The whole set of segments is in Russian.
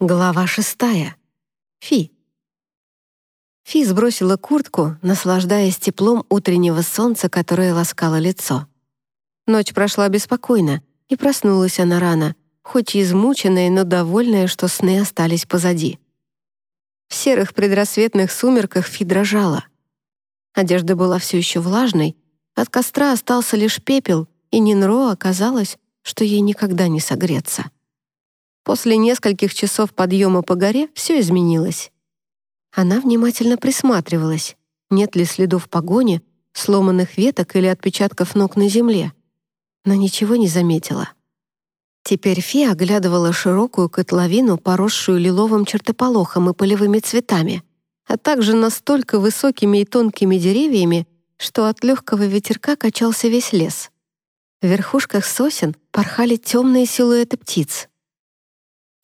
Глава шестая. Фи. Фи сбросила куртку, наслаждаясь теплом утреннего солнца, которое ласкало лицо. Ночь прошла беспокойно, и проснулась она рано, хоть и измученная, но довольная, что сны остались позади. В серых предрассветных сумерках Фи дрожала. Одежда была все еще влажной, от костра остался лишь пепел, и Нинро оказалось, что ей никогда не согреться. После нескольких часов подъема по горе все изменилось. Она внимательно присматривалась, нет ли следов погони, сломанных веток или отпечатков ног на земле. Но ничего не заметила. Теперь Фи оглядывала широкую котловину, поросшую лиловым чертополохом и полевыми цветами, а также настолько высокими и тонкими деревьями, что от легкого ветерка качался весь лес. В верхушках сосен порхали темные силуэты птиц.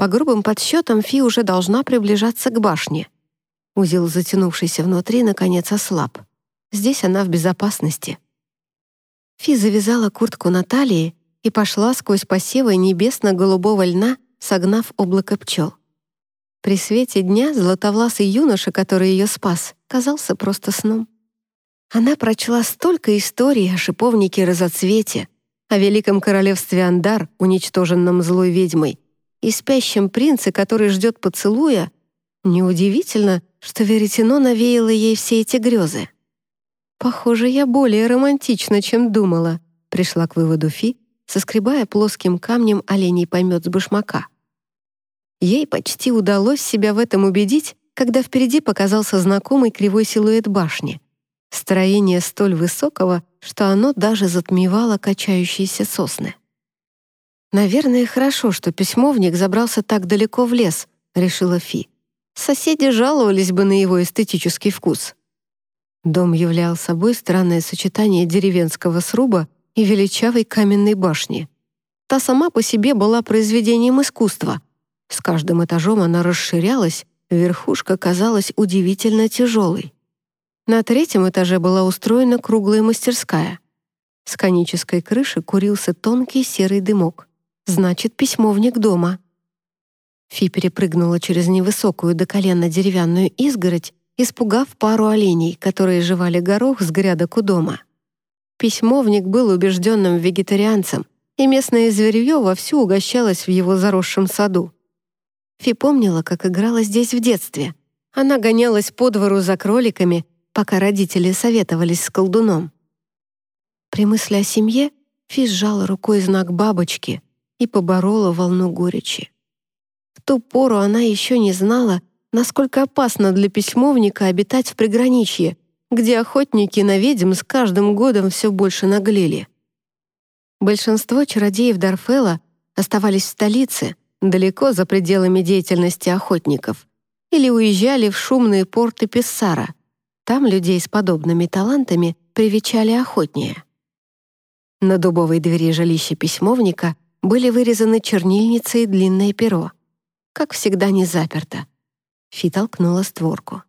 По грубым подсчетам, Фи уже должна приближаться к башне. Узел, затянувшийся внутри, наконец ослаб. Здесь она в безопасности. Фи завязала куртку на талии и пошла сквозь посевы небесно-голубого льна, согнав облако пчел. При свете дня златовласый юноша, который ее спас, казался просто сном. Она прочла столько историй о шиповнике разоцвете, о великом королевстве Андар, уничтоженном злой ведьмой, и спящем принце, который ждет поцелуя, неудивительно, что веретено навеяло ей все эти грезы. «Похоже, я более романтична, чем думала», пришла к выводу Фи, соскребая плоским камнем оленей помет с башмака. Ей почти удалось себя в этом убедить, когда впереди показался знакомый кривой силуэт башни. Строение столь высокого, что оно даже затмевало качающиеся сосны. «Наверное, хорошо, что письмовник забрался так далеко в лес», — решила Фи. «Соседи жаловались бы на его эстетический вкус». Дом являл собой странное сочетание деревенского сруба и величавой каменной башни. Та сама по себе была произведением искусства. С каждым этажом она расширялась, верхушка казалась удивительно тяжелой. На третьем этаже была устроена круглая мастерская. С конической крыши курился тонкий серый дымок. Значит, письмовник дома. Фи перепрыгнула через невысокую до колена деревянную изгородь, испугав пару оленей, которые жевали горох с грядок у дома. Письмовник был убежденным вегетарианцем, и местное зверье вовсю угощалось в его заросшем саду. Фи помнила, как играла здесь в детстве. Она гонялась по двору за кроликами, пока родители советовались с колдуном. При мысли о семье Фи сжала рукой знак бабочки — и поборола волну горечи. В ту пору она еще не знала, насколько опасно для письмовника обитать в приграничье, где охотники на ведьм с каждым годом все больше наглели. Большинство чародеев Дарфела оставались в столице, далеко за пределами деятельности охотников, или уезжали в шумные порты Писсара. Там людей с подобными талантами привечали охотнее. На дубовой двери жилища письмовника были вырезаны чернильница и длинное перо. Как всегда, не заперто. Фи толкнула створку.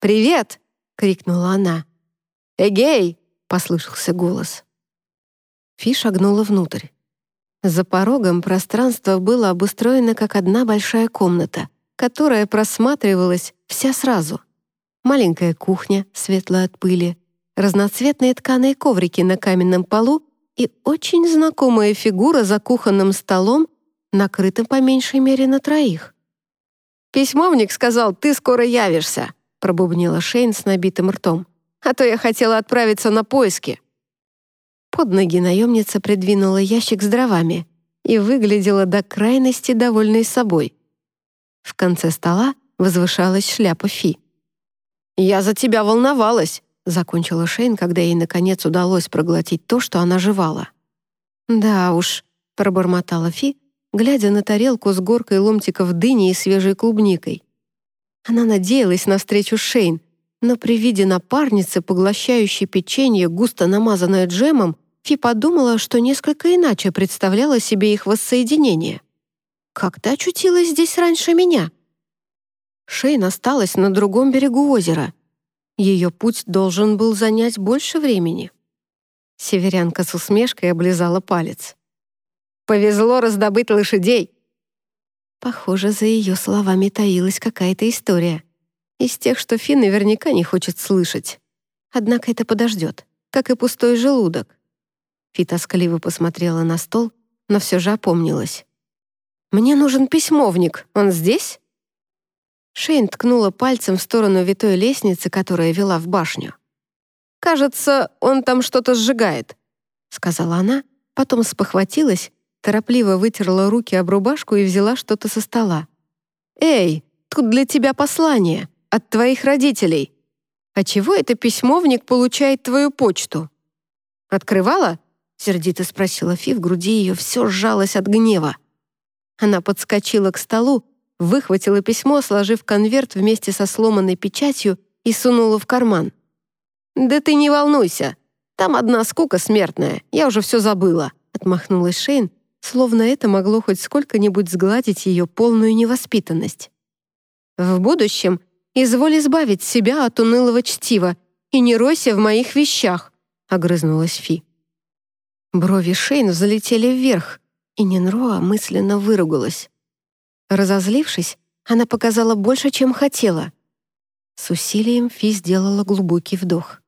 «Привет!» — крикнула она. «Эгей!» — послышался голос. Фи шагнула внутрь. За порогом пространство было обустроено как одна большая комната, которая просматривалась вся сразу. Маленькая кухня, светлая от пыли, разноцветные тканые коврики на каменном полу и очень знакомая фигура за кухонным столом, накрытым по меньшей мере на троих. «Письмовник сказал, ты скоро явишься», пробубнила Шейн с набитым ртом. «А то я хотела отправиться на поиски». Под ноги наемница придвинула ящик с дровами и выглядела до крайности довольной собой. В конце стола возвышалась шляпа Фи. «Я за тебя волновалась», закончила Шейн, когда ей наконец удалось проглотить то, что она жевала. «Да уж», — пробормотала Фи, глядя на тарелку с горкой ломтиков дыни и свежей клубникой. Она надеялась на встречу Шейн, но при виде напарницы, поглощающей печенье, густо намазанное джемом, Фи подумала, что несколько иначе представляла себе их воссоединение. «Как ты очутилась здесь раньше меня?» Шейн осталась на другом берегу озера — ее путь должен был занять больше времени. Северянка с усмешкой облизала палец. «Повезло раздобыть лошадей!» Похоже, за ее словами таилась какая-то история. Из тех, что Фи наверняка не хочет слышать. Однако это подождет, как и пустой желудок. Фи тоскливо посмотрела на стол, но все же опомнилась. «Мне нужен письмовник. Он здесь?» Шейн ткнула пальцем в сторону витой лестницы, которая вела в башню. «Кажется, он там что-то сжигает», — сказала она, потом спохватилась, торопливо вытерла руки об рубашку и взяла что-то со стола. «Эй, тут для тебя послание от твоих родителей. А чего это письмовник получает твою почту?» «Открывала?» — сердито спросила Фи, в груди ее все сжалось от гнева. Она подскочила к столу, выхватила письмо, сложив конверт вместе со сломанной печатью и сунула в карман. «Да ты не волнуйся, там одна скука смертная, я уже все забыла», отмахнулась Шейн, словно это могло хоть сколько-нибудь сгладить ее полную невоспитанность. «В будущем изволь избавить себя от унылого чтива и не ройся в моих вещах», огрызнулась Фи. Брови Шейн взлетели вверх, и Нинроа мысленно выругалась. Разозлившись, она показала больше, чем хотела. С усилием Фи сделала глубокий вдох.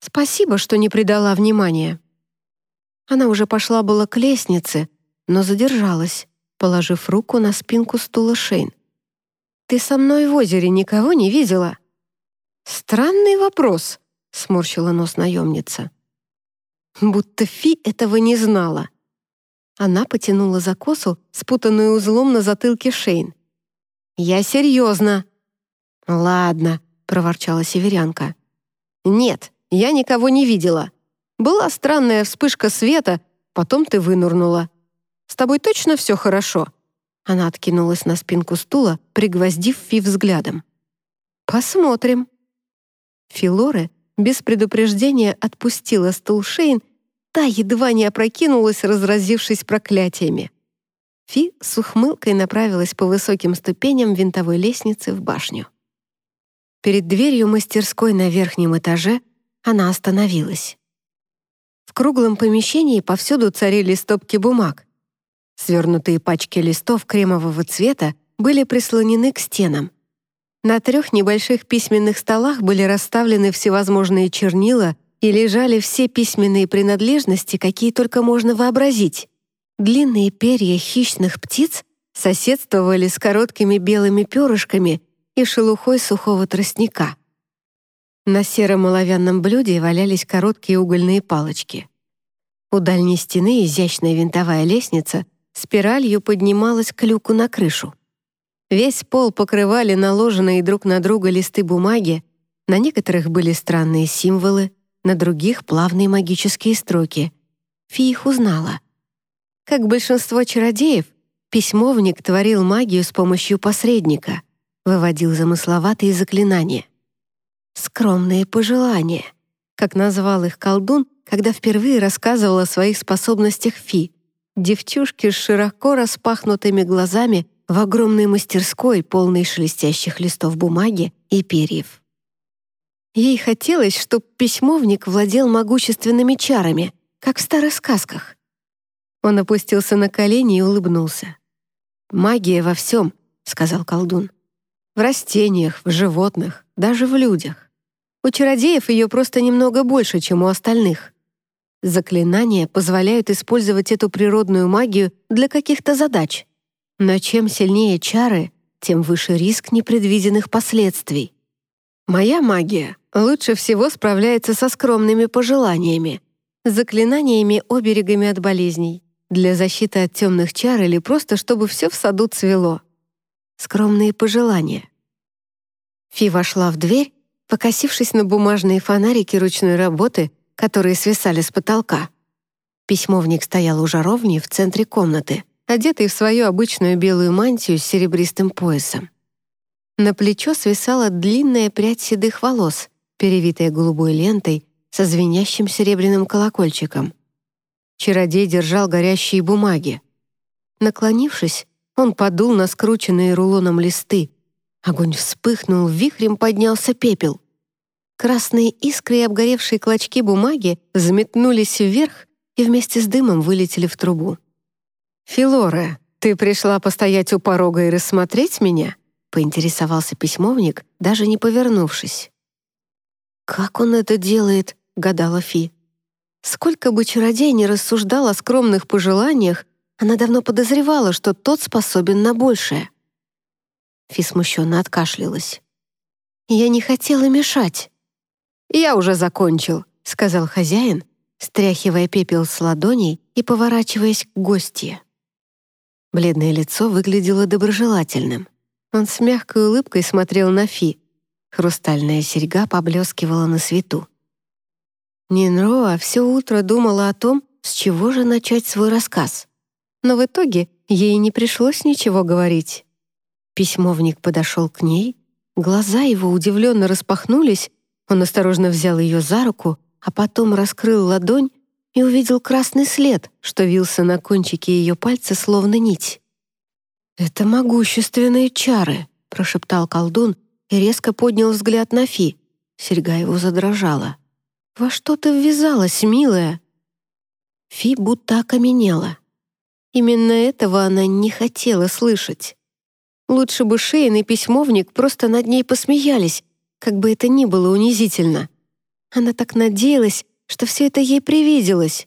«Спасибо, что не придала внимания». Она уже пошла было к лестнице, но задержалась, положив руку на спинку стула Шейн. «Ты со мной в озере никого не видела?» «Странный вопрос», — сморщила нос наемница. Будто Фи этого не знала. Она потянула за косу, спутанную узлом на затылке Шейн. «Я серьезно». «Ладно», — проворчала северянка. «Нет, я никого не видела. Была странная вспышка света, потом ты вынурнула. С тобой точно все хорошо?» Она откинулась на спинку стула, пригвоздив Фи взглядом. «Посмотрим». Филоре без предупреждения отпустила стул Шейн Та едва не опрокинулась, разразившись проклятиями. Фи с ухмылкой направилась по высоким ступеням винтовой лестницы в башню. Перед дверью мастерской на верхнем этаже она остановилась. В круглом помещении повсюду царили стопки бумаг. Свернутые пачки листов кремового цвета были прислонены к стенам. На трех небольших письменных столах были расставлены всевозможные чернила и лежали все письменные принадлежности, какие только можно вообразить. Длинные перья хищных птиц соседствовали с короткими белыми перышками и шелухой сухого тростника. На сером оловянном блюде валялись короткие угольные палочки. У дальней стены изящная винтовая лестница спиралью поднималась к люку на крышу. Весь пол покрывали наложенные друг на друга листы бумаги, на некоторых были странные символы, на других плавные магические строки. Фи их узнала. Как большинство чародеев, письмовник творил магию с помощью посредника, выводил замысловатые заклинания. «Скромные пожелания», как назвал их колдун, когда впервые рассказывал о своих способностях Фи, девчушки с широко распахнутыми глазами в огромной мастерской, полной шелестящих листов бумаги и перьев. Ей хотелось, чтобы письмовник владел могущественными чарами, как в старых сказках. Он опустился на колени и улыбнулся. «Магия во всем», — сказал колдун. «В растениях, в животных, даже в людях. У чародеев ее просто немного больше, чем у остальных. Заклинания позволяют использовать эту природную магию для каких-то задач. Но чем сильнее чары, тем выше риск непредвиденных последствий. Моя магия лучше всего справляется со скромными пожеланиями, заклинаниями оберегами от болезней, для защиты от темных чар или просто чтобы все в саду цвело. Скромные пожелания. Фи вошла в дверь, покосившись на бумажные фонарики ручной работы, которые свисали с потолка. Письмовник стоял у жаровни в центре комнаты, одетый в свою обычную белую мантию с серебристым поясом. На плечо свисала длинная прядь седых волос, перевитая голубой лентой со звенящим серебряным колокольчиком. Чародей держал горящие бумаги. Наклонившись, он подул на скрученные рулоном листы. Огонь вспыхнул, вихрем поднялся пепел. Красные искры и обгоревшие клочки бумаги взметнулись вверх и вместе с дымом вылетели в трубу. «Филора, «Ты пришла постоять у порога и рассмотреть меня?» — поинтересовался письмовник, даже не повернувшись. «Как он это делает?» — гадала Фи. Сколько бы чародей не рассуждал о скромных пожеланиях, она давно подозревала, что тот способен на большее. Фи смущенно откашлялась. «Я не хотела мешать». «Я уже закончил», — сказал хозяин, стряхивая пепел с ладоней и поворачиваясь к гостье. Бледное лицо выглядело доброжелательным. Он с мягкой улыбкой смотрел на Фи. Хрустальная серьга поблескивала на свету. Нинроа все утро думала о том, с чего же начать свой рассказ. Но в итоге ей не пришлось ничего говорить. Письмовник подошел к ней, глаза его удивленно распахнулись, он осторожно взял ее за руку, а потом раскрыл ладонь и увидел красный след, что вился на кончике ее пальца словно нить. «Это могущественные чары», — прошептал колдун резко поднял взгляд на Фи. Серьга его задрожала. «Во что ты ввязалась, милая?» Фи будто окаменела. Именно этого она не хотела слышать. Лучше бы Шейн и письмовник просто над ней посмеялись, как бы это ни было унизительно. Она так надеялась, что все это ей привиделось.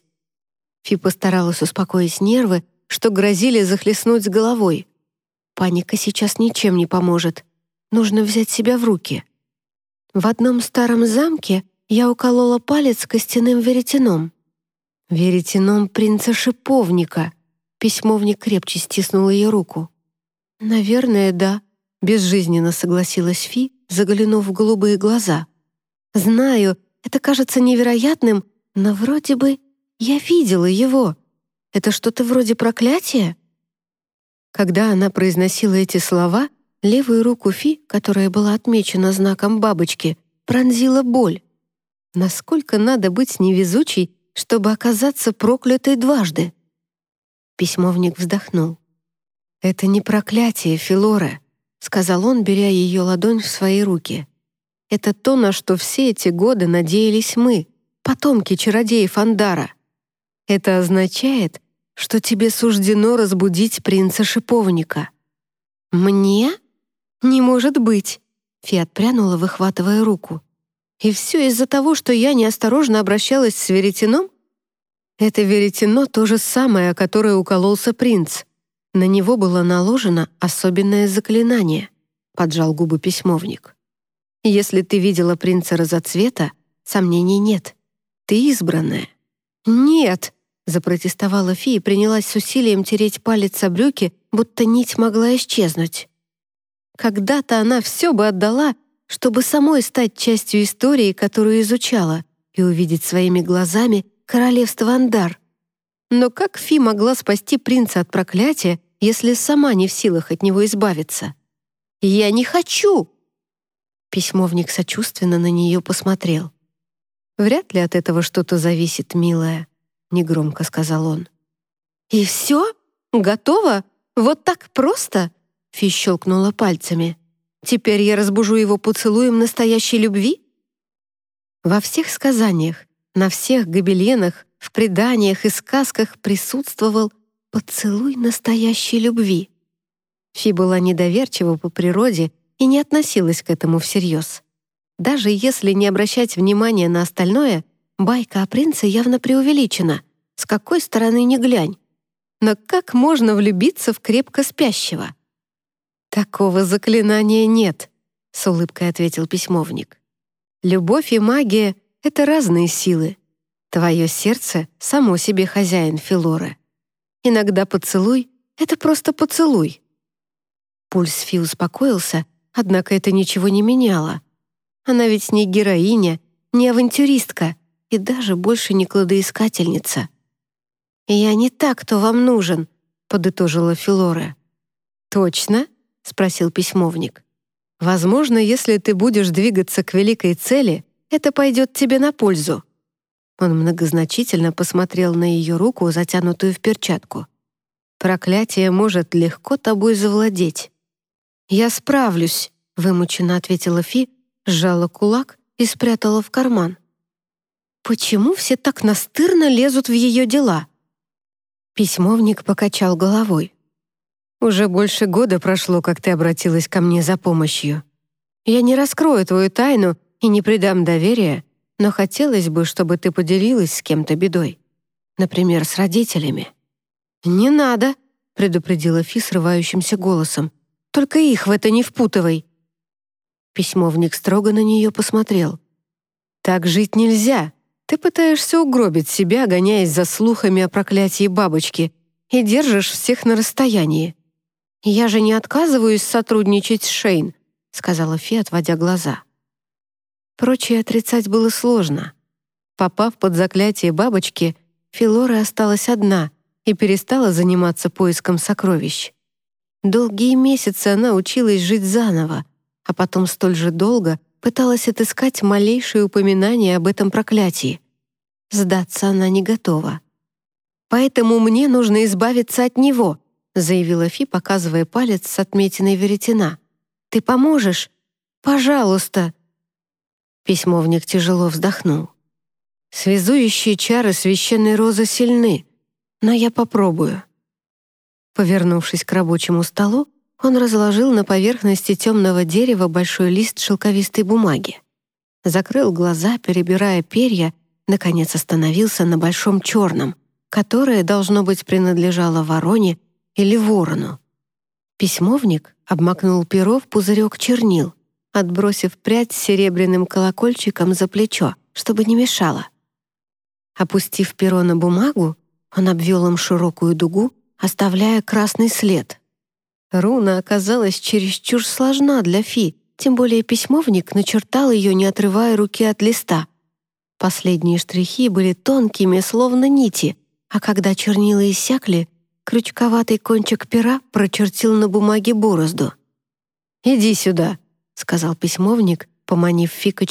Фи постаралась успокоить нервы, что грозили захлестнуть с головой. Паника сейчас ничем не поможет. Нужно взять себя в руки. В одном старом замке я уколола палец костяным веретеном. Веретеном принца Шиповника. Письмовник крепче стиснул ее руку. «Наверное, да», — безжизненно согласилась Фи, заглянув в голубые глаза. «Знаю, это кажется невероятным, но вроде бы я видела его. Это что-то вроде проклятия?» Когда она произносила эти слова, левую руку Фи, которая была отмечена знаком бабочки, пронзила боль. Насколько надо быть невезучей, чтобы оказаться проклятой дважды? Письмовник вздохнул. «Это не проклятие, Филора», — сказал он, беря ее ладонь в свои руки. «Это то, на что все эти годы надеялись мы, потомки чародеев Андара. Это означает, что тебе суждено разбудить принца Шиповника». «Мне? Не может быть!» Фи отпрянула, выхватывая руку. «И все из-за того, что я неосторожно обращалась с веретеном?» «Это веретено то же самое, которое укололся принц. На него было наложено особенное заклинание», — поджал губы письмовник. «Если ты видела принца разоцвета, сомнений нет. Ты избранная». «Нет!» — запротестовала Фи и принялась с усилием тереть палец о брюки, будто нить могла исчезнуть. Когда-то она все бы отдала, чтобы самой стать частью истории, которую изучала, и увидеть своими глазами королевство Андар. Но как Фи могла спасти принца от проклятия, если сама не в силах от него избавиться? «Я не хочу!» Письмовник сочувственно на нее посмотрел. «Вряд ли от этого что-то зависит, милая», — негромко сказал он. «И все? Готово? Вот так просто?» Фи щелкнула пальцами. «Теперь я разбужу его поцелуем настоящей любви?» Во всех сказаниях, на всех гобеленах, в преданиях и сказках присутствовал поцелуй настоящей любви. Фи была недоверчива по природе и не относилась к этому всерьез. Даже если не обращать внимания на остальное, байка о принце явно преувеличена. С какой стороны ни глянь. Но как можно влюбиться в крепко спящего? «Такого заклинания нет», — с улыбкой ответил письмовник. «Любовь и магия — это разные силы. Твое сердце — само себе хозяин Филора. Иногда поцелуй — это просто поцелуй». Пульс Фи успокоился, однако это ничего не меняло. Она ведь не героиня, не авантюристка и даже больше не кладоискательница. «Я не так, кто вам нужен», — подытожила Филора. «Точно?» — спросил письмовник. «Возможно, если ты будешь двигаться к великой цели, это пойдет тебе на пользу». Он многозначительно посмотрел на ее руку, затянутую в перчатку. «Проклятие может легко тобой завладеть». «Я справлюсь», — вымученно ответила Фи, сжала кулак и спрятала в карман. «Почему все так настырно лезут в ее дела?» Письмовник покачал головой. Уже больше года прошло, как ты обратилась ко мне за помощью. Я не раскрою твою тайну и не придам доверия, но хотелось бы, чтобы ты поделилась с кем-то бедой. Например, с родителями». «Не надо», — предупредила Фи срывающимся голосом. «Только их в это не впутывай». Письмовник строго на нее посмотрел. «Так жить нельзя. Ты пытаешься угробить себя, гоняясь за слухами о проклятии бабочки, и держишь всех на расстоянии. Я же не отказываюсь сотрудничать с Шейн», — сказала Фи, отводя глаза. Прочее отрицать было сложно. Попав под заклятие бабочки, Филора осталась одна и перестала заниматься поиском сокровищ. Долгие месяцы она училась жить заново, а потом столь же долго пыталась отыскать малейшее упоминание об этом проклятии. Сдаться она не готова. «Поэтому мне нужно избавиться от него», заявила Фи, показывая палец с отметиной веретена. «Ты поможешь? Пожалуйста!» Письмовник тяжело вздохнул. «Связующие чары священной розы сильны, но я попробую». Повернувшись к рабочему столу, он разложил на поверхности темного дерева большой лист шелковистой бумаги. Закрыл глаза, перебирая перья, наконец остановился на большом черном, которое, должно быть, принадлежало вороне или ворону. Письмовник обмакнул перо в пузырек чернил отбросив прядь с серебряным колокольчиком за плечо, чтобы не мешало. Опустив перо на бумагу, он обвел им широкую дугу, оставляя красный след. Руна оказалась чересчур сложна для Фи, тем более письмовник начертал ее, не отрывая руки от листа. Последние штрихи были тонкими, словно нити, а когда чернила иссякли, крючковатый кончик пера прочертил на бумаге борозду. «Иди сюда», сказал письмовник, поманив Фи к.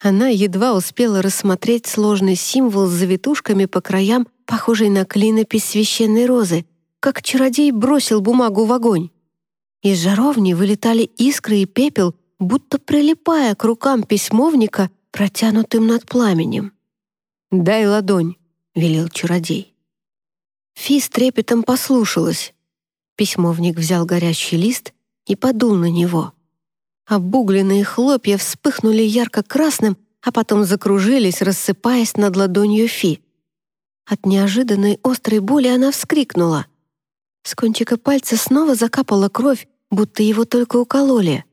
Она едва успела рассмотреть сложный символ с завитушками по краям, похожий на клинопись священной розы, как чародей бросил бумагу в огонь. Из жаровни вылетали искры и пепел, будто прилипая к рукам письмовника, протянутым над пламенем. «Дай ладонь», — велел чародей. Фи с трепетом послушалась. Письмовник взял горящий лист и подул на него. Обугленные хлопья вспыхнули ярко-красным, а потом закружились, рассыпаясь над ладонью Фи. От неожиданной острой боли она вскрикнула. С кончика пальца снова закапала кровь, будто его только укололи.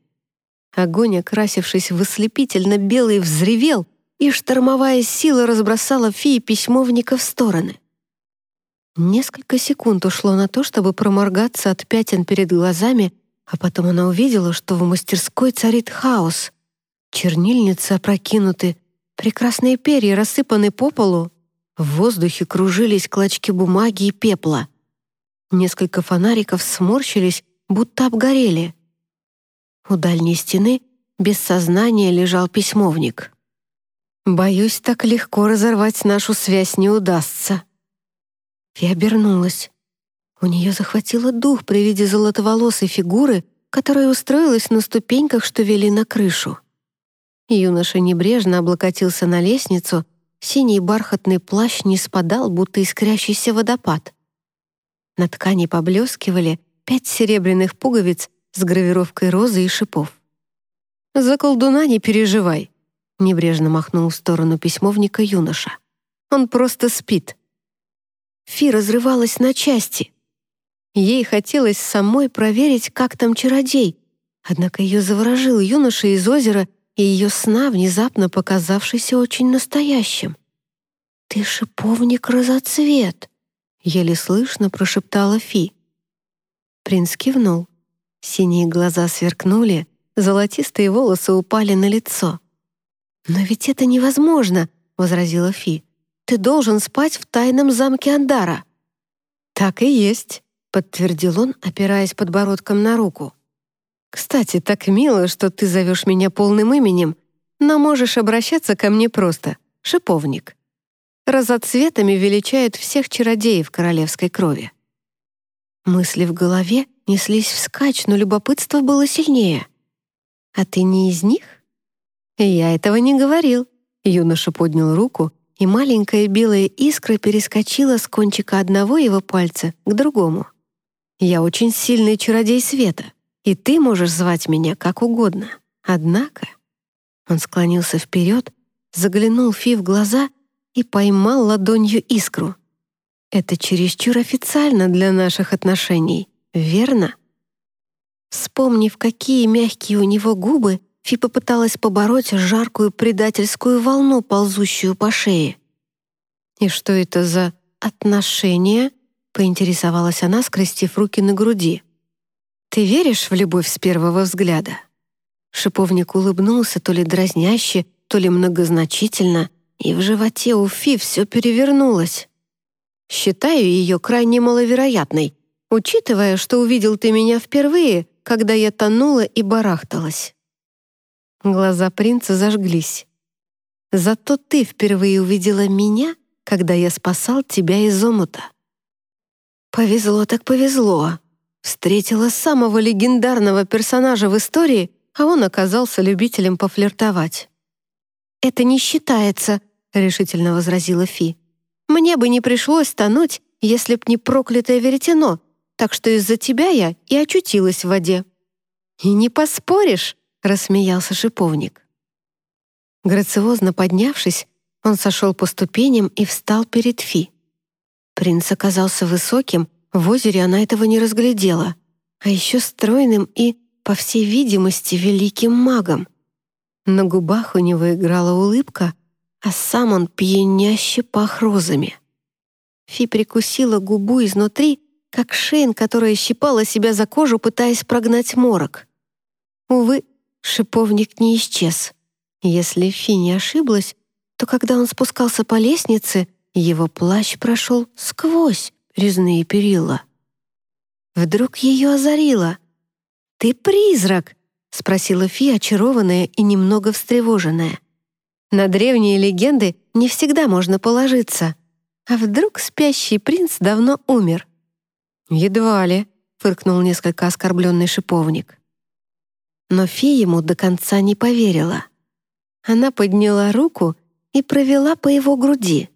Огонь, окрасившись в ослепительно белый, взревел, и штормовая сила разбросала Фи и письмовника в стороны. Несколько секунд ушло на то, чтобы проморгаться от пятен перед глазами а потом она увидела, что в мастерской царит хаос. Чернильницы опрокинуты, прекрасные перья рассыпаны по полу. В воздухе кружились клочки бумаги и пепла. Несколько фонариков сморщились, будто обгорели. У дальней стены без сознания лежал письмовник. «Боюсь, так легко разорвать нашу связь не удастся». Я обернулась. У нее захватило дух при виде золотоволосой фигуры, которая устроилась на ступеньках, что вели на крышу. Юноша небрежно облокотился на лестницу, синий бархатный плащ не спадал, будто искрящийся водопад. На ткани поблескивали пять серебряных пуговиц с гравировкой розы и шипов. «За колдуна не переживай», — небрежно махнул в сторону письмовника юноша. «Он просто спит». Фи разрывалась на части — Ей хотелось самой проверить, как там чародей, однако ее заворожил юноша из озера и ее сна, внезапно показавшийся очень настоящим. «Ты шиповник разоцвет», — еле слышно прошептала Фи. Принц кивнул. Синие глаза сверкнули, золотистые волосы упали на лицо. «Но ведь это невозможно», — возразила Фи. «Ты должен спать в тайном замке Андара». «Так и есть», подтвердил он, опираясь подбородком на руку. «Кстати, так мило, что ты зовешь меня полным именем, но можешь обращаться ко мне просто — шиповник. Разоцветами величают всех чародеев королевской крови». Мысли в голове неслись вскачь, но любопытство было сильнее. «А ты не из них?» «Я этого не говорил», — юноша поднял руку, и маленькая белая искра перескочила с кончика одного его пальца к другому. Я очень сильный чародей света, и ты можешь звать меня как угодно. Однако...» Он склонился вперед, заглянул Фи в глаза и поймал ладонью искру. «Это чересчур официально для наших отношений, верно?» Вспомнив, какие мягкие у него губы, Фи попыталась побороть жаркую предательскую волну, ползущую по шее. «И что это за отношения?» — поинтересовалась она, скрестив руки на груди. «Ты веришь в любовь с первого взгляда?» Шиповник улыбнулся то ли дразняще, то ли многозначительно, и в животе у Фи все перевернулось. «Считаю ее крайне маловероятной, учитывая, что увидел ты меня впервые, когда я тонула и барахталась». Глаза принца зажглись. «Зато ты впервые увидела меня, когда я спасал тебя из омута». «Повезло так повезло», Встретила самого легендарного персонажа в истории, а он оказался любителем пофлиртовать. «Это не считается», — решительно возразила Фи. «Мне бы не пришлось тонуть, если б не проклятое веретено, так что из-за тебя я и очутилась в воде». «И не поспоришь», — рассмеялся шиповник. Грациозно поднявшись, он сошел по ступеням и встал перед Фи. Принц оказался высоким, в озере она этого не разглядела, а еще стройным и, по всей видимости, великим магом. На губах у него играла улыбка, а сам он пьяняще пах розами. Фи прикусила губу изнутри, как Шейн, которая щипала себя за кожу, пытаясь прогнать морок. Увы, шиповник не исчез. Если Фи не ошиблась, то когда он спускался по лестнице, его плащ прошел сквозь, резные перила. Вдруг ее озарило. «Ты призрак!» — спросила Фи, очарованная и немного встревоженная. На древние легенды не всегда можно положиться. А вдруг спящий принц давно умер? «Едва ли», — фыркнул несколько оскорбленный шиповник. Но Фи ему до конца не поверила. Она подняла руку и провела по его груди.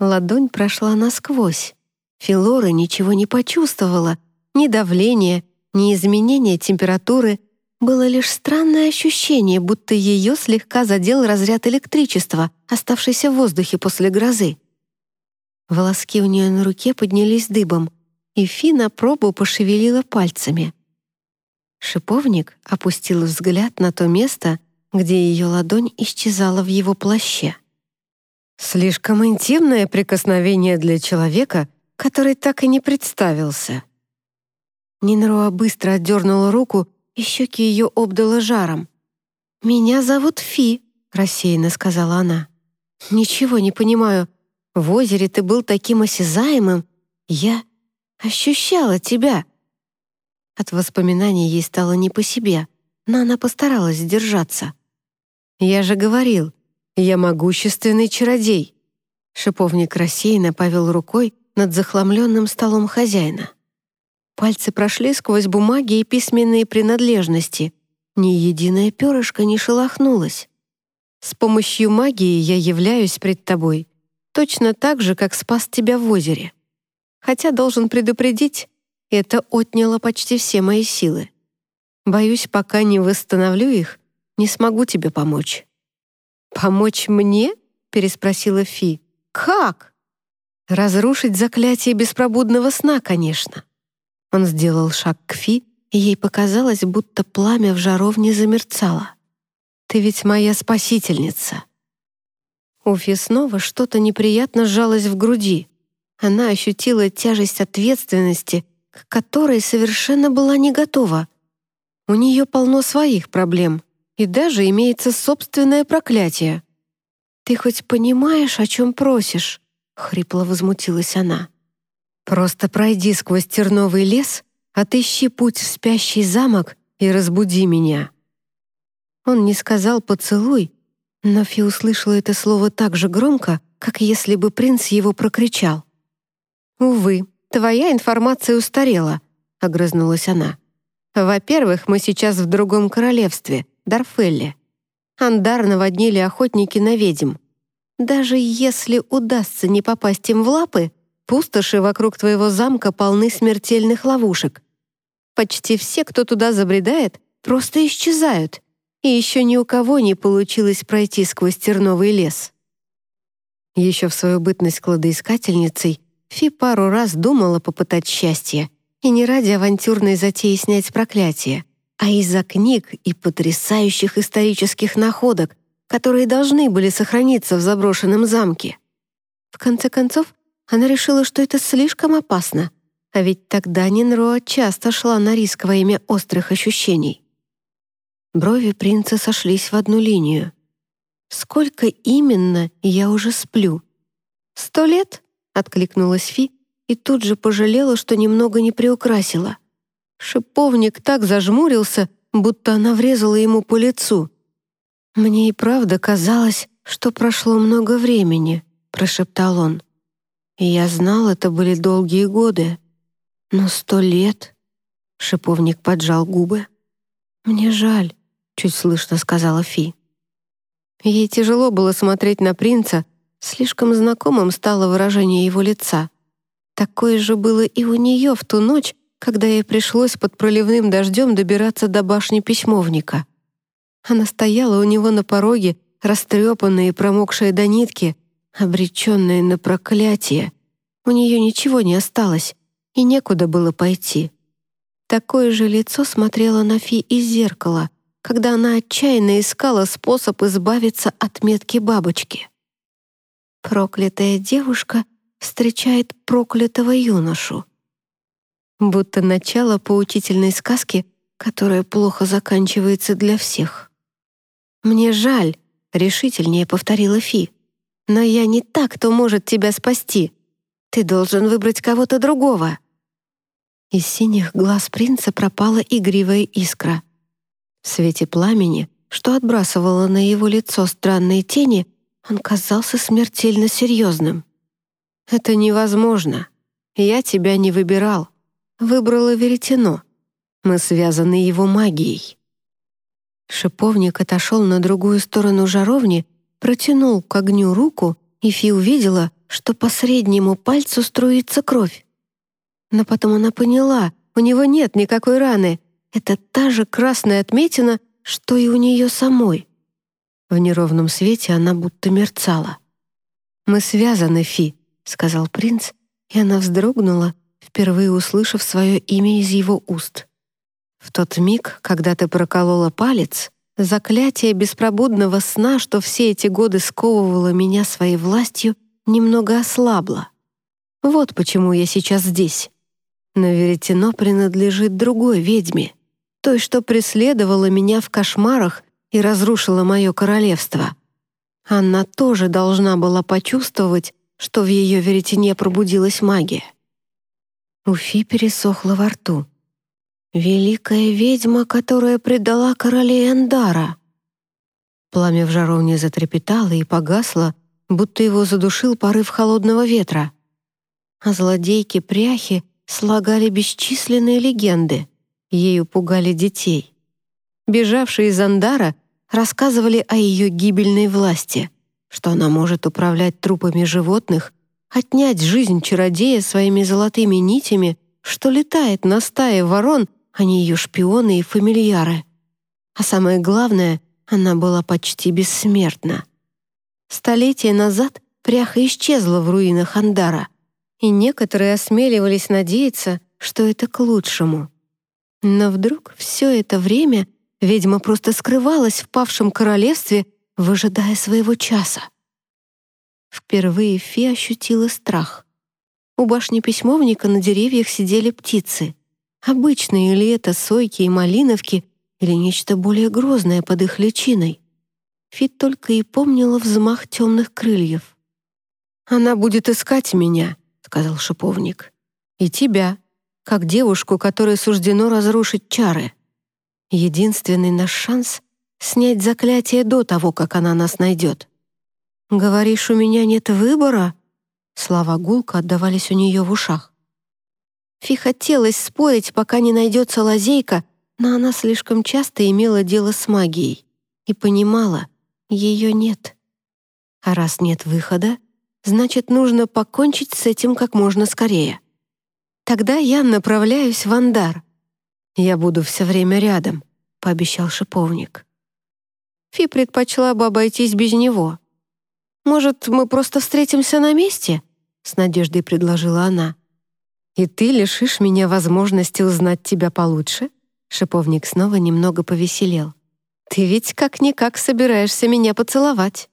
Ладонь прошла насквозь. Филора ничего не почувствовала, ни давления, ни изменения температуры. Было лишь странное ощущение, будто ее слегка задел разряд электричества, оставшийся в воздухе после грозы. Волоски у нее на руке поднялись дыбом, и Фи на пробу пошевелила пальцами. Шиповник опустил взгляд на то место, где ее ладонь исчезала в его плаще. «Слишком интимное прикосновение для человека, который так и не представился. Нинруа быстро отдернула руку, и щеки ее обдало жаром. «Меня зовут Фи», — рассеянно сказала она. «Ничего не понимаю. В озере ты был таким осязаемым. Я ощущала тебя». От воспоминаний ей стало не по себе, но она постаралась сдержаться. «Я же говорил, я могущественный чародей». Шиповник рассеянно повел рукой, над захламленным столом хозяина. Пальцы прошли сквозь бумаги и письменные принадлежности. Ни единое перышко не шелохнулось. С помощью магии я являюсь пред тобой, точно так же, как спас тебя в озере. Хотя, должен предупредить, это отняло почти все мои силы. Боюсь, пока не восстановлю их, не смогу тебе помочь». «Помочь мне?» — переспросила Фи. «Как?» Разрушить заклятие беспробудного сна, конечно. Он сделал шаг к Фи, и ей показалось, будто пламя в жаровне замерцало. «Ты ведь моя спасительница». У Фи снова что-то неприятно сжалось в груди. Она ощутила тяжесть ответственности, к которой совершенно была не готова. У нее полно своих проблем, и даже имеется собственное проклятие. «Ты хоть понимаешь, о чем просишь?» — хрипло возмутилась она. «Просто пройди сквозь терновый лес, отыщи путь в спящий замок и разбуди меня». Он не сказал «поцелуй», но Фи услышала это слово так же громко, как если бы принц его прокричал. «Увы, твоя информация устарела», — огрызнулась она. «Во-первых, мы сейчас в другом королевстве, Дарфелле. Андар наводнили охотники на ведьм. Даже если удастся не попасть им в лапы, Пустоши вокруг твоего замка полны смертельных ловушек. Почти все, кто туда забредает, просто исчезают, и еще ни у кого не получилось пройти сквозь терновый лес. Еще в свою бытность кладоискательницей Фи пару раз думала попытать счастье, и не ради авантюрной затеи снять проклятие, а из-за книг и потрясающих исторических находок, которые должны были сохраниться в заброшенном замке. В конце концов, она решила, что это слишком опасно, а ведь тогда Нинроа часто шла на риск во имя острых ощущений. Брови принца сошлись в одну линию. «Сколько именно я уже сплю?» «Сто лет?» — откликнулась Фи и тут же пожалела, что немного не приукрасила. Шиповник так зажмурился, будто она врезала ему по лицу. «Мне и правда казалось, что прошло много времени», — прошептал он. И я знал, это были долгие годы. Но сто лет... Шиповник поджал губы. «Мне жаль», — чуть слышно сказала Фи. Ей тяжело было смотреть на принца, слишком знакомым стало выражение его лица. Такое же было и у нее в ту ночь, когда ей пришлось под проливным дождем добираться до башни письмовника. Она стояла у него на пороге, растрепанная и промокшая до нитки, обреченная на проклятие. У нее ничего не осталось, и некуда было пойти. Такое же лицо смотрело на Фи из зеркала, когда она отчаянно искала способ избавиться от метки бабочки. Проклятая девушка встречает проклятого юношу. Будто начало поучительной сказки, которая плохо заканчивается для всех. «Мне жаль», — решительнее повторила Фи. «Но я не так, кто может тебя спасти. Ты должен выбрать кого-то другого». Из синих глаз принца пропала игривая искра. В свете пламени, что отбрасывало на его лицо странные тени, он казался смертельно серьезным. «Это невозможно. Я тебя не выбирал. Выбрала веретено. Мы связаны его магией». Шиповник отошел на другую сторону жаровни, протянул к огню руку, и Фи увидела, что по среднему пальцу струится кровь. Но потом она поняла, у него нет никакой раны. Это та же красная отметина, что и у нее самой. В неровном свете она будто мерцала. «Мы связаны, Фи», — сказал принц, и она вздрогнула, впервые услышав свое имя из его уст. В тот миг, когда ты проколола палец, заклятие беспробудного сна, что все эти годы сковывало меня своей властью, немного ослабло. Вот почему я сейчас здесь. Но веретено принадлежит другой ведьме, той, что преследовала меня в кошмарах и разрушила мое королевство. Она тоже должна была почувствовать, что в ее веретене пробудилась магия. У Фи пересохло во рту. Великая ведьма, которая предала короле Эндара. Пламя в жаровне затрепетало и погасло, будто его задушил порыв холодного ветра. А злодейки-пряхи слагали бесчисленные легенды, ею пугали детей. Бежавшие из Андара рассказывали о ее гибельной власти, что она может управлять трупами животных, отнять жизнь чародея своими золотыми нитями, что летает на стае ворон они ее шпионы и фамильяры. А самое главное, она была почти бессмертна. Столетия назад пряха исчезла в руинах Андара, и некоторые осмеливались надеяться, что это к лучшему. Но вдруг все это время ведьма просто скрывалась в павшем королевстве, выжидая своего часа. Впервые Фи ощутила страх. У башни письмовника на деревьях сидели птицы — Обычные ли это сойки и малиновки или нечто более грозное под их личиной? Фит только и помнила взмах темных крыльев. «Она будет искать меня», — сказал шиповник. «И тебя, как девушку, которой суждено разрушить чары. Единственный наш шанс — снять заклятие до того, как она нас найдет. Говоришь, у меня нет выбора?» Слова гулко отдавались у нее в ушах. Фи хотелось спорить, пока не найдется лазейка, но она слишком часто имела дело с магией и понимала, ее нет. А раз нет выхода, значит, нужно покончить с этим как можно скорее. Тогда я направляюсь в Андар. Я буду все время рядом, пообещал шиповник. Фи предпочла бы обойтись без него. «Может, мы просто встретимся на месте?» — с надеждой предложила она. «И ты лишишь меня возможности узнать тебя получше?» Шиповник снова немного повеселел. «Ты ведь как-никак собираешься меня поцеловать.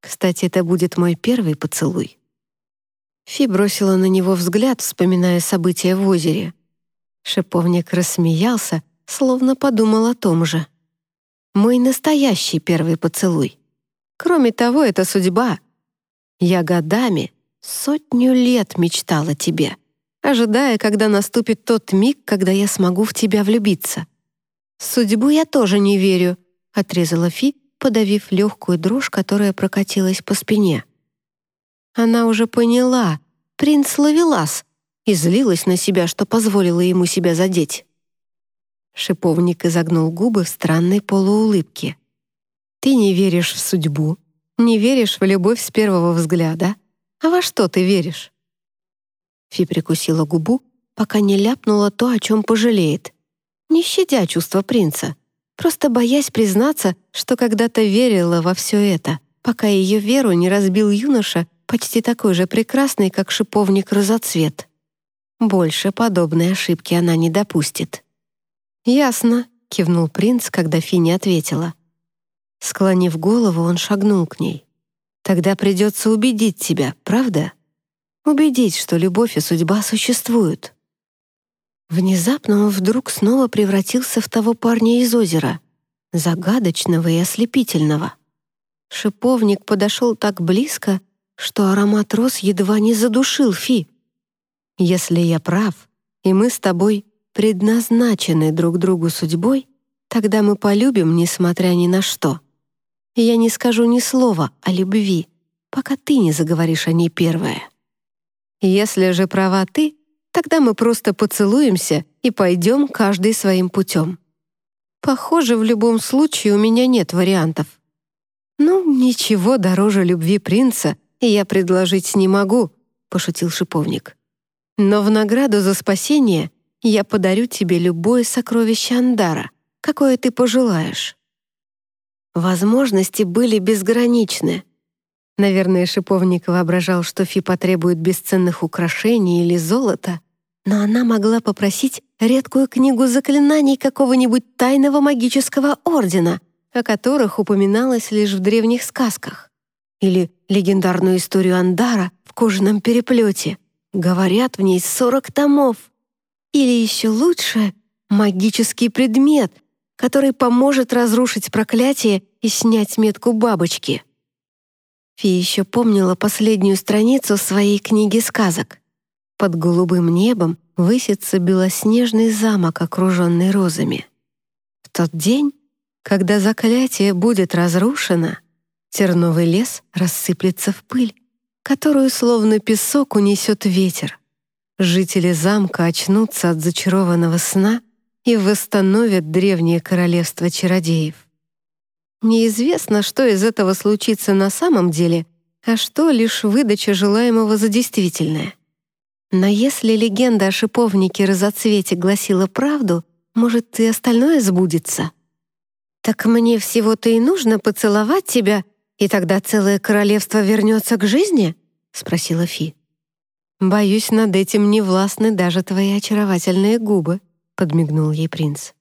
Кстати, это будет мой первый поцелуй». Фи бросила на него взгляд, вспоминая события в озере. Шиповник рассмеялся, словно подумал о том же. «Мой настоящий первый поцелуй. Кроме того, это судьба. Я годами, сотню лет мечтала тебе» ожидая, когда наступит тот миг, когда я смогу в тебя влюбиться. «Судьбу я тоже не верю», — отрезала Фи, подавив легкую дрожь, которая прокатилась по спине. Она уже поняла, принц Лавелас, и злилась на себя, что позволила ему себя задеть. Шиповник изогнул губы в странной полуулыбке. «Ты не веришь в судьбу, не веришь в любовь с первого взгляда. А во что ты веришь?» Фи прикусила губу, пока не ляпнула то, о чем пожалеет. Не щадя чувства принца, просто боясь признаться, что когда-то верила во все это, пока ее веру не разбил юноша, почти такой же прекрасный, как шиповник розоцвет. Больше подобной ошибки она не допустит. «Ясно», — кивнул принц, когда Фи не ответила. Склонив голову, он шагнул к ней. «Тогда придется убедить тебя, правда?» убедить, что любовь и судьба существуют. Внезапно он вдруг снова превратился в того парня из озера, загадочного и ослепительного. Шиповник подошел так близко, что аромат роз едва не задушил Фи. «Если я прав, и мы с тобой предназначены друг другу судьбой, тогда мы полюбим, несмотря ни на что. я не скажу ни слова о любви, пока ты не заговоришь о ней первая». Если же права ты, тогда мы просто поцелуемся и пойдем каждый своим путем. Похоже, в любом случае у меня нет вариантов. Ну, ничего дороже любви принца я предложить не могу, пошутил шиповник. Но в награду за спасение я подарю тебе любое сокровище Андара, какое ты пожелаешь. Возможности были безграничны, Наверное, шиповник воображал, что Фи потребует бесценных украшений или золота, но она могла попросить редкую книгу заклинаний какого-нибудь тайного магического ордена, о которых упоминалось лишь в древних сказках. Или легендарную историю Андара в кожаном переплете. Говорят, в ней 40 томов. Или еще лучше — магический предмет, который поможет разрушить проклятие и снять метку бабочки. Фи еще помнила последнюю страницу своей книги сказок. Под голубым небом высится белоснежный замок, окруженный розами. В тот день, когда заклятие будет разрушено, терновый лес рассыплется в пыль, которую словно песок унесет ветер. Жители замка очнутся от зачарованного сна и восстановят древнее королевство чародеев. Неизвестно, что из этого случится на самом деле, а что лишь выдача желаемого за действительное. Но если легенда о шиповнике разоцвете гласила правду, может, и остальное сбудется. «Так мне всего-то и нужно поцеловать тебя, и тогда целое королевство вернется к жизни?» — спросила Фи. «Боюсь, над этим не властны даже твои очаровательные губы», — подмигнул ей принц.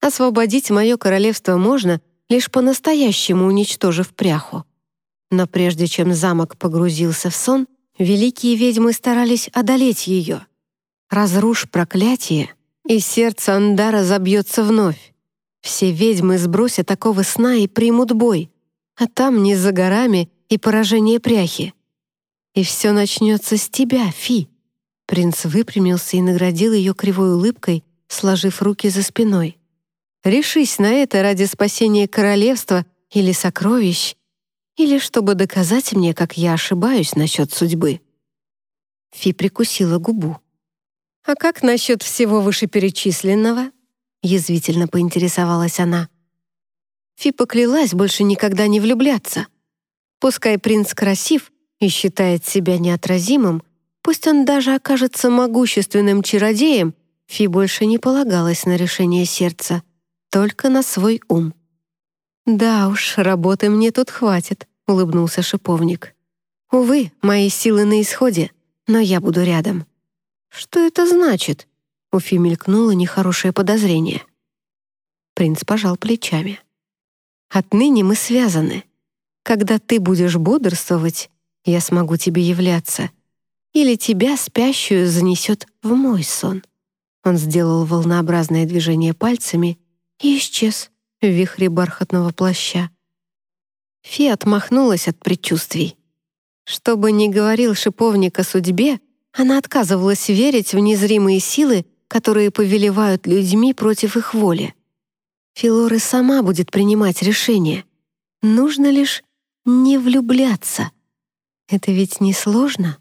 «Освободить мое королевство можно, лишь по-настоящему уничтожив пряху. Но прежде чем замок погрузился в сон, великие ведьмы старались одолеть ее. Разрушь проклятие, и сердце Андара забьется вновь. Все ведьмы сбросят такого сна и примут бой, а там не за горами и поражение пряхи. И все начнется с тебя, Фи. Принц выпрямился и наградил ее кривой улыбкой, сложив руки за спиной. Решись на это ради спасения королевства или сокровищ, или чтобы доказать мне, как я ошибаюсь насчет судьбы». Фи прикусила губу. «А как насчет всего вышеперечисленного?» язвительно поинтересовалась она. Фи поклялась больше никогда не влюбляться. Пускай принц красив, и считает себя неотразимым, пусть он даже окажется могущественным чародеем, Фи больше не полагалась на решение сердца, только на свой ум. «Да уж, работы мне тут хватит», — улыбнулся шиповник. «Увы, мои силы на исходе, но я буду рядом». «Что это значит?» — у Фи мелькнуло нехорошее подозрение. Принц пожал плечами. «Отныне мы связаны. Когда ты будешь бодрствовать, я смогу тебе являться. Или тебя, спящую, занесет в мой сон». Он сделал волнообразное движение пальцами и исчез в вихре бархатного плаща. Фи отмахнулась от предчувствий. Что бы ни говорил шиповник о судьбе, она отказывалась верить в незримые силы, которые повелевают людьми против их воли. Филора сама будет принимать решение. Нужно лишь не влюбляться. Это ведь не сложно.